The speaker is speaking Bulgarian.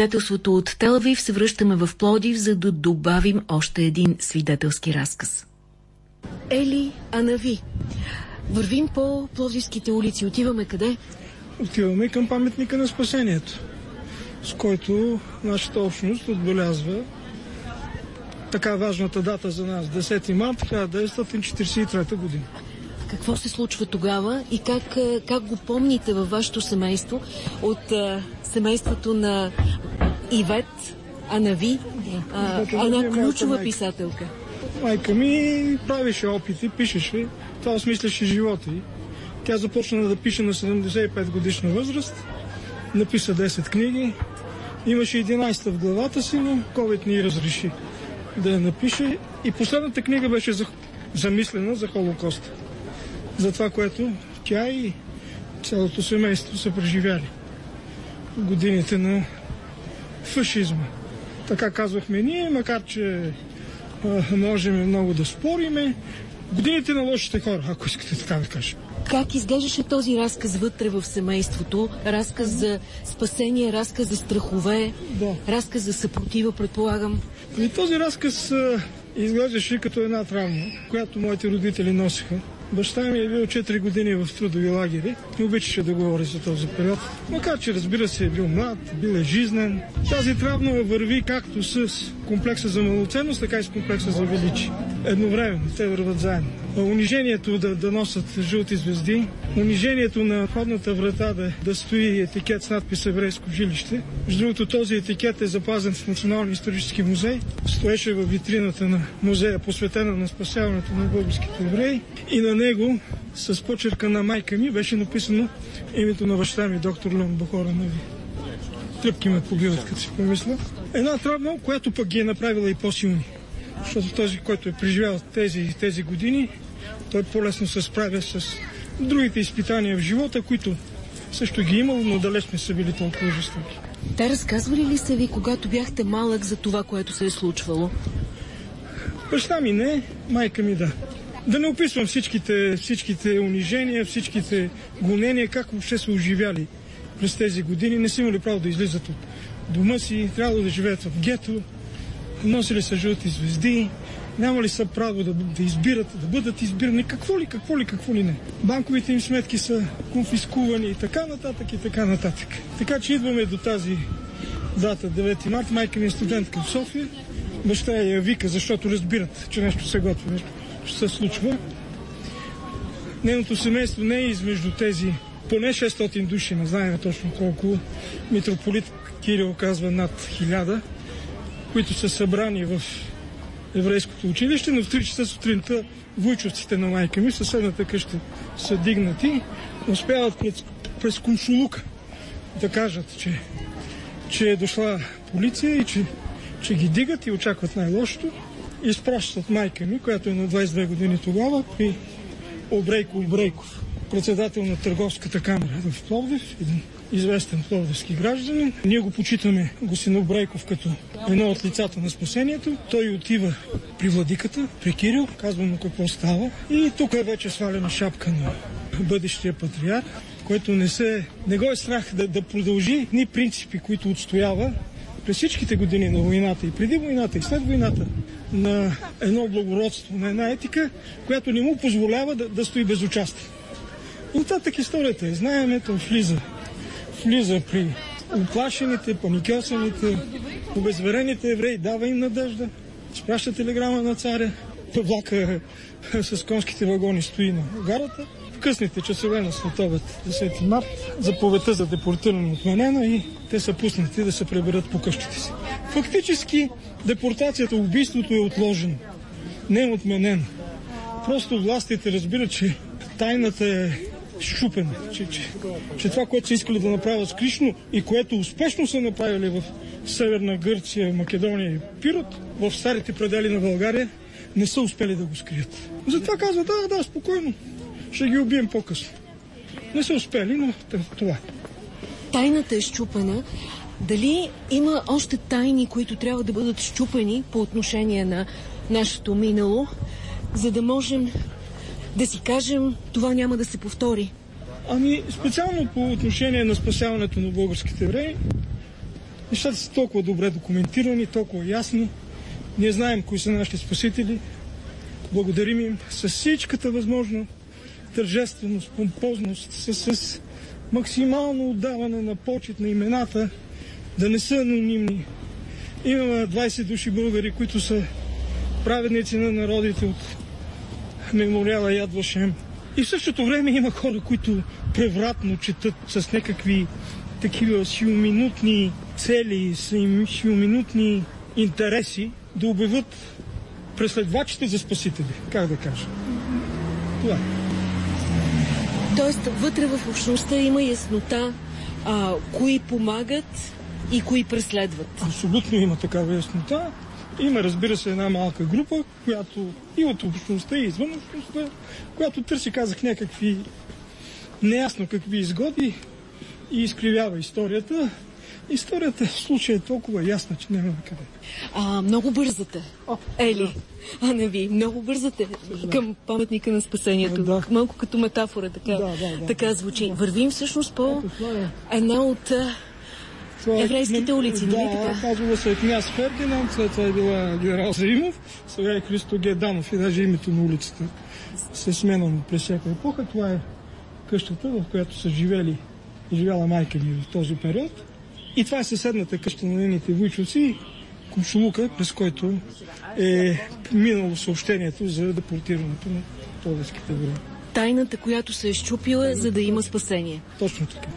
предателството от Телавив се връщаме в Плодив, за да добавим още един свидетелски разказ. Ели Анави. Вървим по пловдивските улици. Отиваме къде? Отиваме към паметника на спасението, с който нашата общност отбелязва така важната дата за нас, 10 март 1943 година. Какво се случва тогава и как, как го помните във вашето семейство от а, семейството на Ивет Анави, а, една ключова майка. писателка? Майка ми правеше опити, пишеше, това осмисляше живота й. Тя започна да пише на 75 годишна възраст, написа 10 книги, имаше 11 в главата си, но COVID ни разреши да я напише. И последната книга беше за, замислена за Холокоста. За това, което тя и цялото семейство са преживяли. Годините на фашизма. Така казвахме ние, макар че а, можем много да спориме. Годините на лошите хора, ако искате така да кажа. Как изглеждаше този разказ вътре в семейството? Разказ за спасение, разказ за страхове, да. разказ за съпротива, предполагам. И този разказ а, изглеждаше като една травма, която моите родители носиха. Баща ми е бил 4 години в трудови лагери. Не обичаше да говори за този период. Макар, че разбира се е бил млад, бил е жизнен. Тази травма върви както с комплекса за малоценност, така и с комплекса за величие. Едновременно те върват заедно унижението да, да носят жълти звезди, унижението на входната врата да, да стои етикет с надпис Еврейско жилище. Между другото, този етикет е запазен в Националния исторически музей. Стоеше в витрината на музея, посветена на спасяването на българските евреи. И на него, с почерка на майка ми, беше написано името на баща ми, доктор Леон Бахора Нави. Тръпки ме побиват, като си помисля. Една травма, която пък ги е направила и по-силни защото този, който е преживял тези, тези години, той по-лесно се справя с другите изпитания в живота, които също ги е имал, но далеч не са били толкова жестоки. Те разказвали ли са ви, когато бяхте малък, за това, което се е случвало? Баща ми не, майка ми да. Да не описвам всичките, всичките унижения, всичките гонения, как въобще са оживяли през тези години. Не са имали право да излизат от дома си, трябвало да живеят в гето, носили са жълти звезди, няма ли са право да, да избират, да бъдат избирани, какво ли, какво ли, какво ли не. Банковите им сметки са конфискувани и така нататък и така нататък. Така че идваме до тази дата, 9 март, майка ми е студентка в София, баща я вика, защото разбират, че нещо се готви, нещо се случва. Нейното семейство не е измежду тези поне 600 души, не знаем точно колко. Митрополит Кирил казва над 1000 които са събрани в еврейското училище, но в 3 часа сутринта войчовците на майка ми съседната къща са дигнати, успяват през, през Куншулука да кажат, че, че е дошла полиция и че, че ги дигат и очакват най-лошото. Изпращат майка ми, която е на 22 години тогава, при Обрейко Обрейков, председател на търговската камера в Пловдив, един известен пловдивски гражданин. Ние го почитаме Госинов Брайков като едно от лицата на спасението. Той отива при владиката, при Кирил, казва му какво става. И тук е вече свалена шапка на бъдещия патриарх, който не, се, не го е страх да, да продължи ни принципи, които отстоява през всичките години на войната и преди войната и след войната на едно благородство, на една етика, която не му позволява да, да стои безучастие. И нататък историята е. Знаем, ето влиза влиза при оплашените, паникосаните, обезверените евреи, дава им надежда, спраща телеграма на царя, влака с конските вагони стои на гарата. Късните часове на световет 10 март заповедта за депортиране отменена и те са пуснати да се преберат по къщите си. Фактически депортацията, убийството е отложено. Не е отменено. Просто властите разбират, че тайната е щупен, че, че, че това, което са искали да направят скришно и което успешно са направили в Северна Гърция, Македония и Пирот, в старите предели на България, не са успели да го скрият. Затова казват, да, да, спокойно, ще ги убием по-късно. Не са успели, но това. Тайната е щупена. Дали има още тайни, които трябва да бъдат щупени по отношение на нашето минало, за да можем да си кажем, това няма да се повтори? Ами, специално по отношение на спасяването на българските евреи, Нещата са толкова добре документирани, толкова ясни. Ние знаем кои са нашите спасители. Благодарим им с всичката възможна тържественост, помпозност, с, с максимално отдаване на почет на имената, да не са анонимни. Имаме 20 души българи, които са праведници на народите от мемориала Яд Вашем. И в същото време има хора, които превратно четат с някакви такива сиоминутни цели, сиоминутни интереси да обявят преследвачите за спасители, как да кажа. Това е. Тоест, вътре в общността има яснота а, кои помагат и кои преследват. Абсолютно има такава яснота. Има, разбира се, една малка група, която и от общността, и извън общността, която търси, казах, някакви неясно какви изгоди и изкривява историята. Историята в случая е толкова ясна, че няма къде. А, много бързате. О, Ели, да. а не ви, много бързате към паметника на спасението. Да. Малко като метафора, така, Да, да, да. така звучи. Вървим всъщност по е. една от Това е Еврейските улици, да, нали така? казва се княз Фердинанд, след това е била генерал Заимов, сега е Христо Геданов и даже името на улицата се сменено през всяка епоха. Това е къщата, в която са живели и живяла майка ми в този период. И това е съседната къща на нейните войчовци, Кумшулука, през който е минало съобщението за депортирането на българските войни. тайната, която се е щупила, за да има спасение. Точно така.